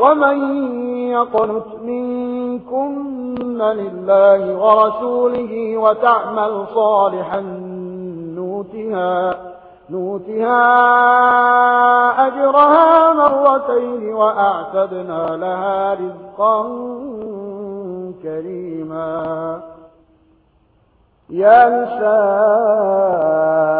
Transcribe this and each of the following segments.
ومن يقنت منكن لله ورسوله وتعمل صالحا نوتها, نوتها أجرها مرتين وأعتدنا لها رزقا كريما يا نساء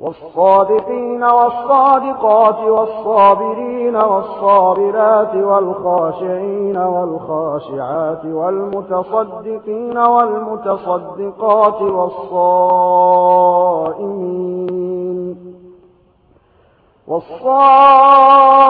والصادقين والصادقات والصابرين والصابرات والخاشعين والخاشعات والمتصدقين والمتصدقات والصائمين والصائمين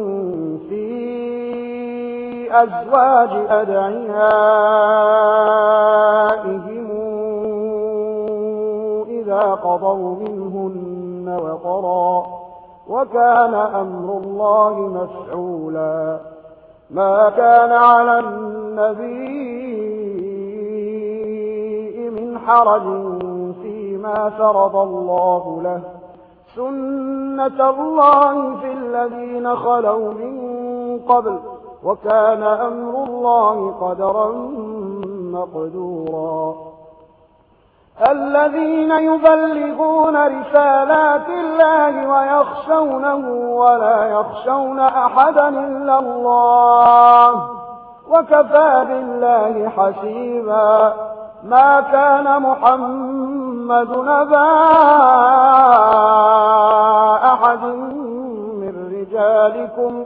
أزواج أدعيائهم إذا قضوا منهن وطرا وكان أمر الله مفعولا ما كان على النبي من حرج فيما فرض الله له. سنة الله في الذين خلوا من قبل وكان أمر الله قدرا مقدورا. الذين يبلغون رسالات الله ويخشونه ولا يخشون أحدا إلا الله وكفى بالله حسيبا. ما كان محمد نبا أحد من رجالكم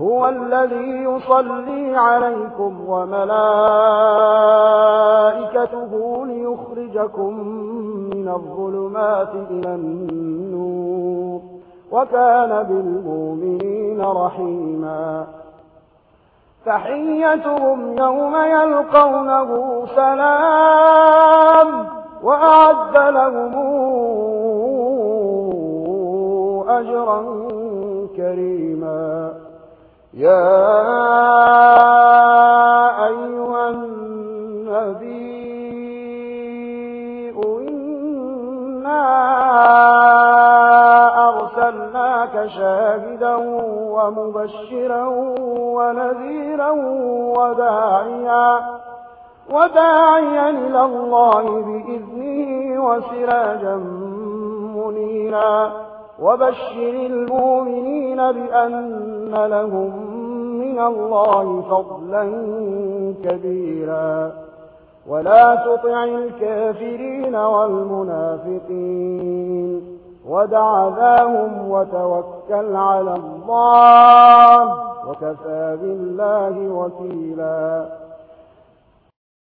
هو الذي يصلي عليكم وملائكته ليخرجكم من الظلمات إلى النور وكان بالمؤمنين رحيما. تحيتهم يوم يلقونه سلام وأعد لهم أجرا كريما. يا أيها النبي، إنا أرسلناك شاهدا ومبشرا ونذيرا وداعيا وداعيا إلى الله بإذنه وسراجا منيرا. وبشر المؤمنين بأن لهم من الله فضلا كبيرا ولا تطع الكافرين والمنافقين ودع ذاهم وتوكل على الله وكفى بالله وكيلا